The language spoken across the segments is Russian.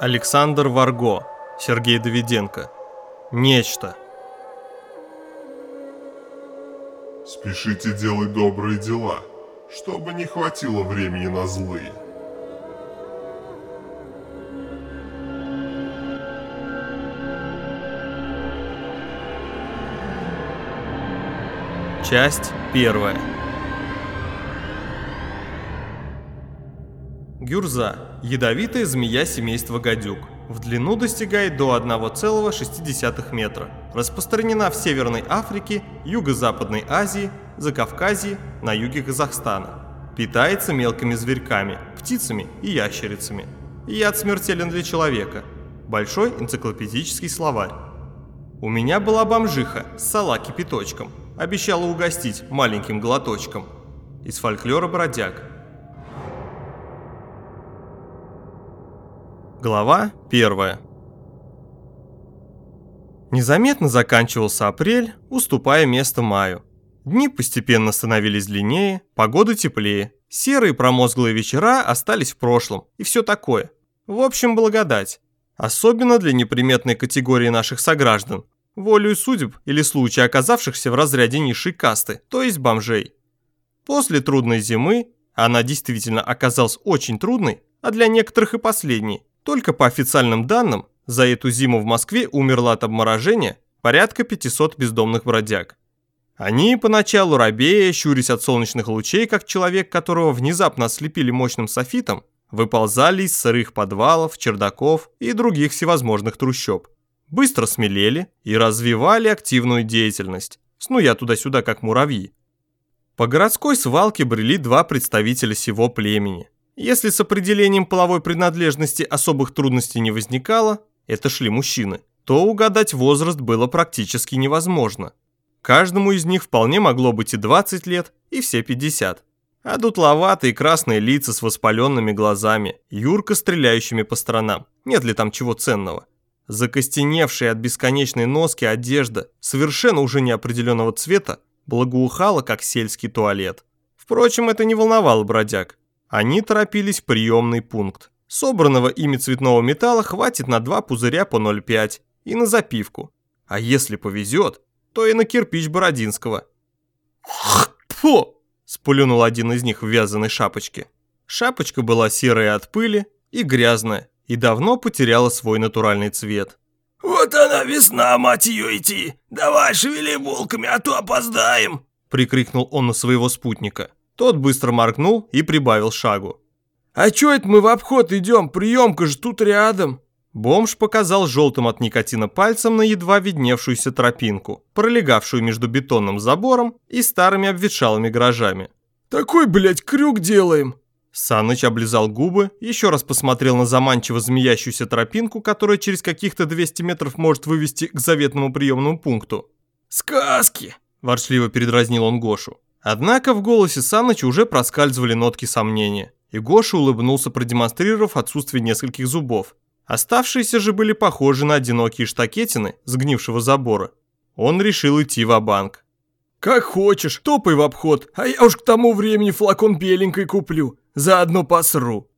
Александр Варго, Сергей Давиденко. Нечто. Спешите делать добрые дела, чтобы не хватило времени на злые. Часть первая. Гюрза – ядовитая змея семейства гадюк. В длину достигает до 1,6 метра. Распространена в Северной Африке, Юго-Западной Азии, Закавказье, на юге Казахстана. Питается мелкими зверьками, птицами и ящерицами. Яд смертелен для человека. Большой энциклопедический словарь. У меня была бомжиха с сала кипяточком. Обещала угостить маленьким глоточком. Из фольклора бродяг. Глава 1 Незаметно заканчивался апрель, уступая место маю. Дни постепенно становились длиннее, погода теплее. Серые промозглые вечера остались в прошлом, и все такое. В общем, благодать. Особенно для неприметной категории наших сограждан, волею судеб или случая оказавшихся в разряде низшей касты, то есть бомжей. После трудной зимы, она действительно оказалась очень трудной, а для некоторых и последней, только по официальным данным, за эту зиму в Москве умерло от обморожения порядка 500 бездомных бродяг. Они поначалу робея, щурясь от солнечных лучей, как человек, которого внезапно ослепили мощным софитом, выползали из сырых подвалов, чердаков и других всевозможных трущоб. Быстро смелели и развивали активную деятельность, снуя туда-сюда, как муравьи. По городской свалке брели два представителя сего племени – если с определением половой принадлежности особых трудностей не возникало, это шли мужчины, то угадать возраст было практически невозможно. Каждому из них вполне могло быть и 20 лет, и все 50. А дутловатые красные лица с воспаленными глазами, юрко стреляющими по сторонам. Нет ли там чего ценного? Закостеневшая от бесконечной носки одежда, совершенно уже неопределенного цвета, благоухала, как сельский туалет. Впрочем, это не волновало бродяг. Они торопились в приемный пункт. Собранного ими цветного металла хватит на два пузыря по 0,5 и на запивку. А если повезет, то и на кирпич Бородинского. «Фу!» – сплюнул один из них в вязаной шапочке. Шапочка была серая от пыли и грязная, и давно потеряла свой натуральный цвет. «Вот она весна, мать ее, идти! Давай шевели булками, а то опоздаем!» – прикрикнул он на своего спутника. Тот быстро моргнул и прибавил шагу. «А чё это мы в обход идем? Приемка же тут рядом!» Бомж показал желтым от никотина пальцем на едва видневшуюся тропинку, пролегавшую между бетонным забором и старыми обветшалыми гаражами. «Такой, блядь, крюк делаем!» Саныч облизал губы, еще раз посмотрел на заманчиво змеящуюся тропинку, которая через каких-то 200 метров может вывести к заветному приемному пункту. «Сказки!» – ворчливо передразнил он Гошу. Однако в голосе Саныча уже проскальзывали нотки сомнения, и Гоша улыбнулся, продемонстрировав отсутствие нескольких зубов. Оставшиеся же были похожи на одинокие штакетины сгнившего забора. Он решил идти в банк «Как хочешь, топай в обход, а я уж к тому времени флакон беленькой куплю, заодно посру».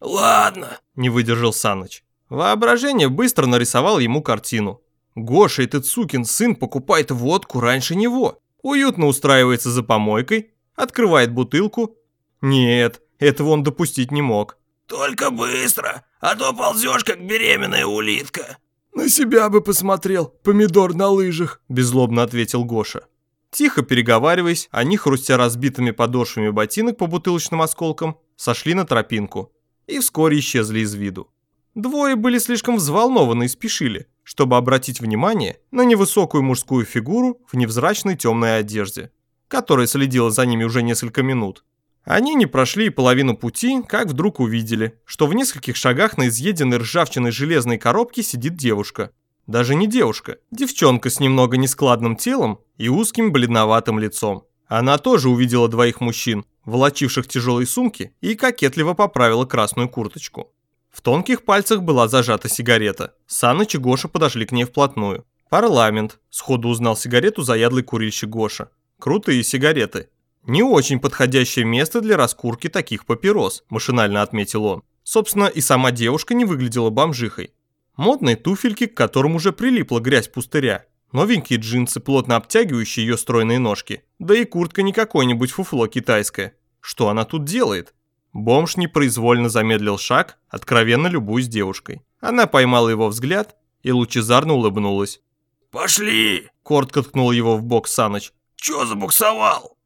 «Ладно», – не выдержал Саныч. Воображение быстро нарисовал ему картину. Гоша, этот сукин сын, покупает водку раньше него уютно устраивается за помойкой, открывает бутылку. Нет, этого он допустить не мог. «Только быстро, а то ползешь, как беременная улитка». «На себя бы посмотрел, помидор на лыжах», – беззлобно ответил Гоша. Тихо переговариваясь, они, хрустя разбитыми подошвами ботинок по бутылочным осколкам, сошли на тропинку и вскоре исчезли из виду. Двое были слишком взволнованы и спешили, чтобы обратить внимание на невысокую мужскую фигуру в невзрачной темной одежде, которая следила за ними уже несколько минут. Они не прошли и половину пути, как вдруг увидели, что в нескольких шагах на изъеденной ржавчиной железной коробке сидит девушка. Даже не девушка, девчонка с немного нескладным телом и узким бледноватым лицом. Она тоже увидела двоих мужчин, волочивших тяжелые сумки, и кокетливо поправила красную курточку. В тонких пальцах была зажата сигарета. Саныч и Гоша подошли к ней вплотную. «Парламент», – сходу узнал сигарету заядлый курильщик Гоша. «Крутые сигареты». «Не очень подходящее место для раскурки таких папирос», – машинально отметил он. Собственно, и сама девушка не выглядела бомжихой. Модные туфельки, к которым уже прилипла грязь пустыря, новенькие джинсы, плотно обтягивающие ее стройные ножки, да и куртка не какое-нибудь фуфло китайское. Что она тут делает? Бомж непроизвольно замедлил шаг, откровенно любуясь девушкой. Она поймала его взгляд и лучезарно улыбнулась. «Пошли!» – коротко ткнул его в бок Саныч. «Чё забуксовал?»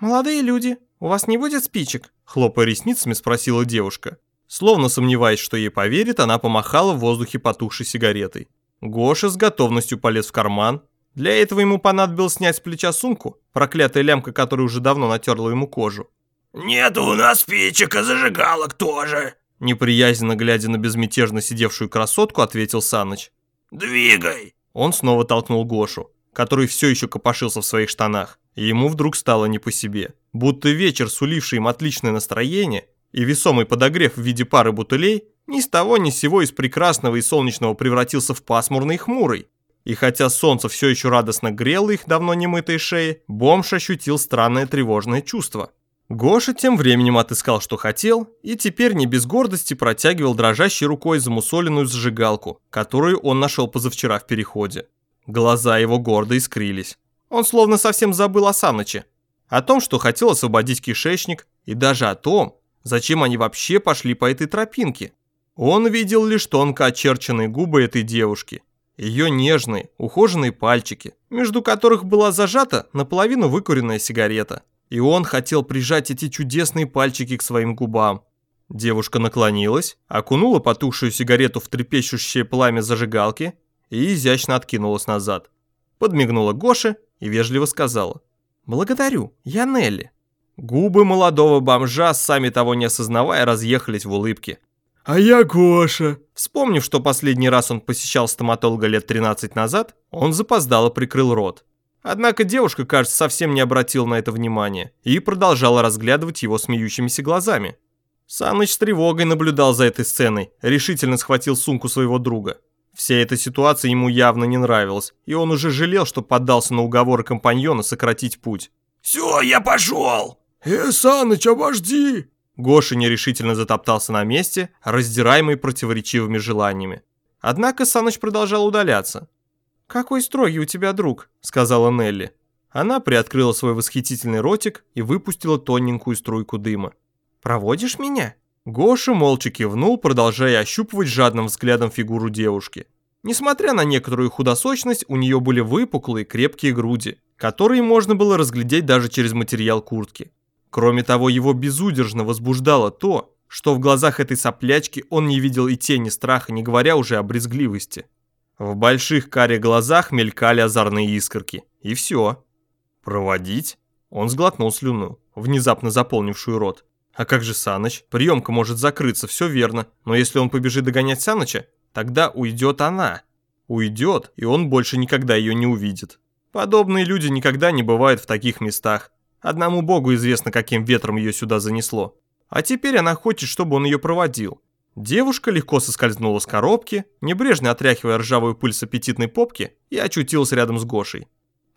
«Молодые люди, у вас не будет спичек?» – хлопая ресницами спросила девушка. Словно сомневаясь, что ей поверит, она помахала в воздухе потухшей сигаретой. Гоша с готовностью полез в карман. Для этого ему понадобилось снять с плеча сумку, проклятая лямка которой уже давно натерла ему кожу. «Нет у нас спичек и зажигалок тоже», Неприязненно глядя на безмятежно сидевшую красотку, ответил Саныч. «Двигай!» Он снова толкнул Гошу, который все еще копошился в своих штанах, и ему вдруг стало не по себе. Будто вечер, суливший им отличное настроение, и весомый подогрев в виде пары бутылей, ни с того ни с сего из прекрасного и солнечного превратился в пасмурный и хмурый. И хотя солнце все еще радостно грело их давно немытые шеи, бомж ощутил странное тревожное чувство. Гоша тем временем отыскал, что хотел, и теперь не без гордости протягивал дрожащей рукой замусоленную зажигалку, которую он нашел позавчера в переходе. Глаза его гордо искрились. Он словно совсем забыл о Саныче. О том, что хотел освободить кишечник, и даже о том, зачем они вообще пошли по этой тропинке. Он видел лишь тонко очерченные губы этой девушки, ее нежные, ухоженные пальчики, между которых была зажата наполовину выкуренная сигарета – и он хотел прижать эти чудесные пальчики к своим губам. Девушка наклонилась, окунула потухшую сигарету в трепещущее пламя зажигалки и изящно откинулась назад. Подмигнула Гоше и вежливо сказала «Благодарю, я Нелли». Губы молодого бомжа, сами того не осознавая, разъехались в улыбке. «А я Гоша». Вспомнив, что последний раз он посещал стоматолога лет 13 назад, он запоздало прикрыл рот. Однако девушка, кажется, совсем не обратила на это внимания и продолжала разглядывать его смеющимися глазами. Саныч с тревогой наблюдал за этой сценой, решительно схватил сумку своего друга. Вся эта ситуация ему явно не нравилась, и он уже жалел, что поддался на уговоры компаньона сократить путь. «Все, я пошел!» «Э, Саныч, обожди!» Гоша нерешительно затоптался на месте, раздираемый противоречивыми желаниями. Однако Саныч продолжал удаляться. «Какой строгий у тебя друг», — сказала Нелли. Она приоткрыла свой восхитительный ротик и выпустила тоненькую струйку дыма. «Проводишь меня?» Гоша молча кивнул, продолжая ощупывать жадным взглядом фигуру девушки. Несмотря на некоторую худосочность, у нее были выпуклые крепкие груди, которые можно было разглядеть даже через материал куртки. Кроме того, его безудержно возбуждало то, что в глазах этой соплячки он не видел и тени страха, не говоря уже о брезгливости. В больших карих глазах мелькали озорные искорки. И все. Проводить? Он сглотнул слюну, внезапно заполнившую рот. А как же Саныч? Приемка может закрыться, все верно. Но если он побежит догонять Саныча, тогда уйдет она. Уйдет, и он больше никогда ее не увидит. Подобные люди никогда не бывают в таких местах. Одному богу известно, каким ветром ее сюда занесло. А теперь она хочет, чтобы он ее проводил. Девушка легко соскользнула с коробки, небрежно отряхивая ржавую пыль с аппетитной попки, и очутилась рядом с Гошей.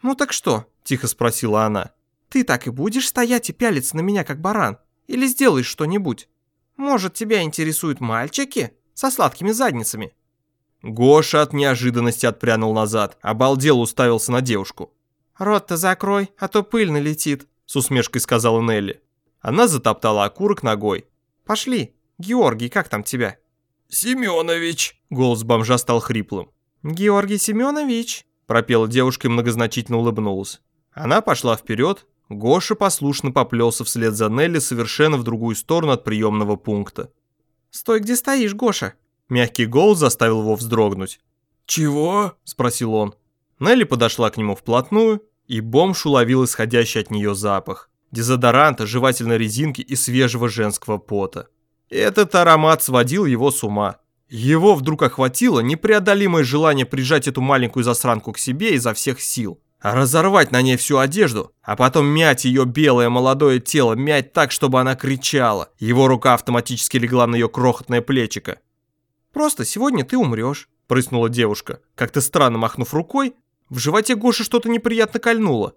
«Ну так что?» – тихо спросила она. «Ты так и будешь стоять и пялиться на меня, как баран? Или сделаешь что-нибудь? Может, тебя интересуют мальчики со сладкими задницами?» Гоша от неожиданности отпрянул назад, обалдел уставился на девушку. «Рот-то закрой, а то пыль налетит», – с усмешкой сказала Нелли. Она затоптала окурок ногой. «Пошли, Георгий, как там тебя?» «Семенович!» Голос бомжа стал хриплым. «Георгий Семенович!» Пропела девушка и многозначительно улыбнулась. Она пошла вперед, Гоша послушно поплелся вслед за Нелли совершенно в другую сторону от приемного пункта. «Стой, где стоишь, Гоша?» Мягкий голос заставил его вздрогнуть. «Чего?» – спросил он. Нелли подошла к нему вплотную, и бомж уловил исходящий от нее запах. Дезодоранта, жевательной резинки и свежего женского пота. Этот аромат сводил его с ума. Его вдруг охватило непреодолимое желание прижать эту маленькую засранку к себе изо всех сил. Разорвать на ней всю одежду, а потом мять ее белое молодое тело, мять так, чтобы она кричала. Его рука автоматически легла на ее крохотное плечико. «Просто сегодня ты умрешь», – прыснула девушка. Как-то странно махнув рукой, в животе Гоши что-то неприятно кольнуло.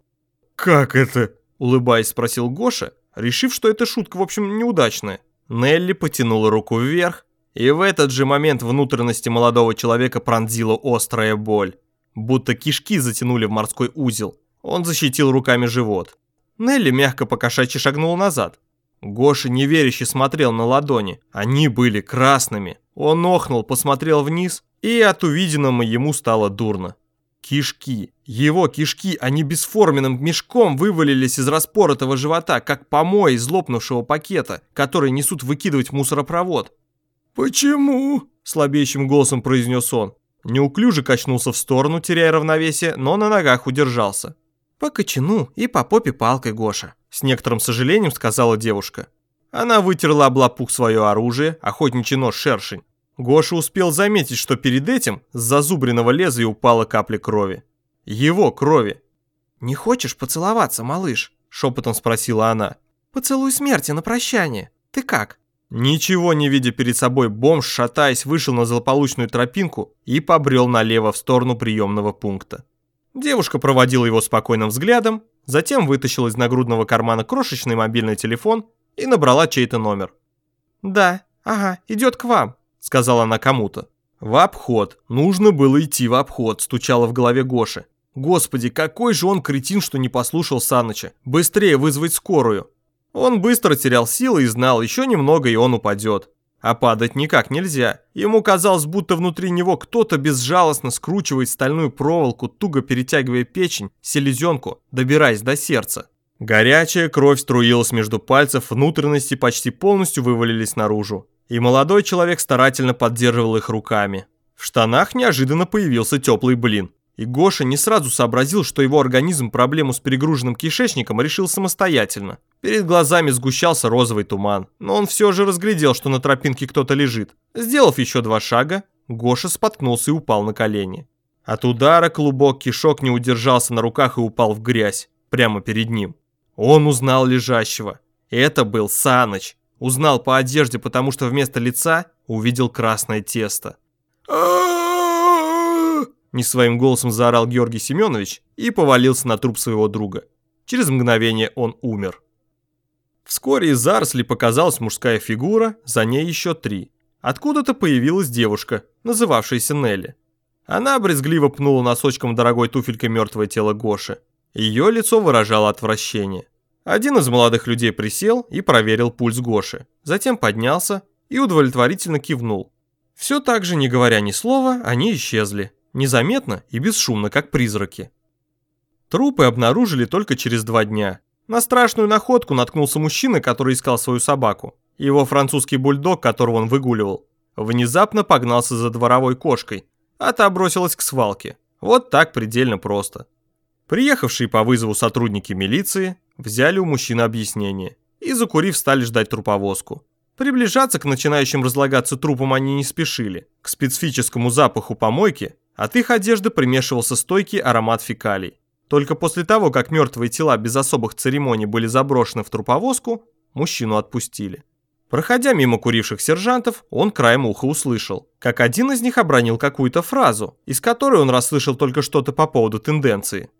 «Как это?» – улыбаясь, спросил Гоша, решив, что эта шутка, в общем, неудачная. Нелли потянула руку вверх, и в этот же момент внутренности молодого человека пронзила острая боль. Будто кишки затянули в морской узел. Он защитил руками живот. Нелли мягко покошачьи шагнула назад. Гоша неверяще смотрел на ладони. Они были красными. Он охнул, посмотрел вниз, и от увиденного ему стало дурно. Кишки. Его кишки, они бесформенным мешком вывалились из распоротого живота, как помой из лопнувшего пакета, который несут выкидывать мусоропровод. «Почему?» – слабеющим голосом произнес он. Неуклюже качнулся в сторону, теряя равновесие, но на ногах удержался. «По кочану и по попе палкой, Гоша», – с некоторым сожалением сказала девушка. Она вытерла облапух свое оружие, охотничий нож-шершень. Гоша успел заметить, что перед этим с зазубренного лезвия упала капля крови. Его крови. «Не хочешь поцеловаться, малыш?» – шепотом спросила она. «Поцелуй смерти на прощание. Ты как?» Ничего не видя перед собой, бомж, шатаясь, вышел на злополучную тропинку и побрел налево в сторону приемного пункта. Девушка проводила его спокойным взглядом, затем вытащила из нагрудного кармана крошечный мобильный телефон и набрала чей-то номер. «Да, ага, идет к вам», — сказала она кому-то. «В обход. Нужно было идти в обход», — стучало в голове Гоши. «Господи, какой же он кретин, что не послушал Саныча. Быстрее вызвать скорую». Он быстро терял силы и знал, еще немного и он упадет. А падать никак нельзя. Ему казалось, будто внутри него кто-то безжалостно скручивает стальную проволоку, туго перетягивая печень, селезенку, добираясь до сердца. Горячая кровь струилась между пальцев, внутренности почти полностью вывалились наружу. И молодой человек старательно поддерживал их руками. В штанах неожиданно появился теплый блин. И Гоша не сразу сообразил, что его организм проблему с перегруженным кишечником решил самостоятельно. Перед глазами сгущался розовый туман, но он все же разглядел, что на тропинке кто-то лежит. Сделав еще два шага, Гоша споткнулся и упал на колени. От удара клубок кишок не удержался на руках и упал в грязь, прямо перед ним. Он узнал лежащего. Это был Саныч. Узнал по одежде, потому что вместо лица увидел красное тесто. Не своим голосом заорал Георгий Семенович и повалился на труп своего друга. Через мгновение он умер. Вскоре из зарослей показалась мужская фигура, за ней еще три. Откуда-то появилась девушка, называвшаяся Нелли. Она брезгливо пнула носочком дорогой туфелькой мертвое тело Гоши. Ее лицо выражало отвращение. Один из молодых людей присел и проверил пульс Гоши. Затем поднялся и удовлетворительно кивнул. Все так же, не говоря ни слова, они исчезли. Незаметно и бесшумно, как призраки. Трупы обнаружили только через два дня. На страшную находку наткнулся мужчина, который искал свою собаку. Его французский бульдог, которого он выгуливал, внезапно погнался за дворовой кошкой, а та бросилась к свалке. Вот так предельно просто. Приехавшие по вызову сотрудники милиции взяли у мужчины объяснение и, закурив, стали ждать труповозку. Приближаться к начинающим разлагаться трупам они не спешили. К специфическому запаху помойки от их одежды примешивался стойкий аромат фекалий. Только после того, как мертвые тела без особых церемоний были заброшены в труповозку, мужчину отпустили. Проходя мимо куривших сержантов, он краем уха услышал, как один из них обронил какую-то фразу, из которой он расслышал только что-то по поводу тенденции.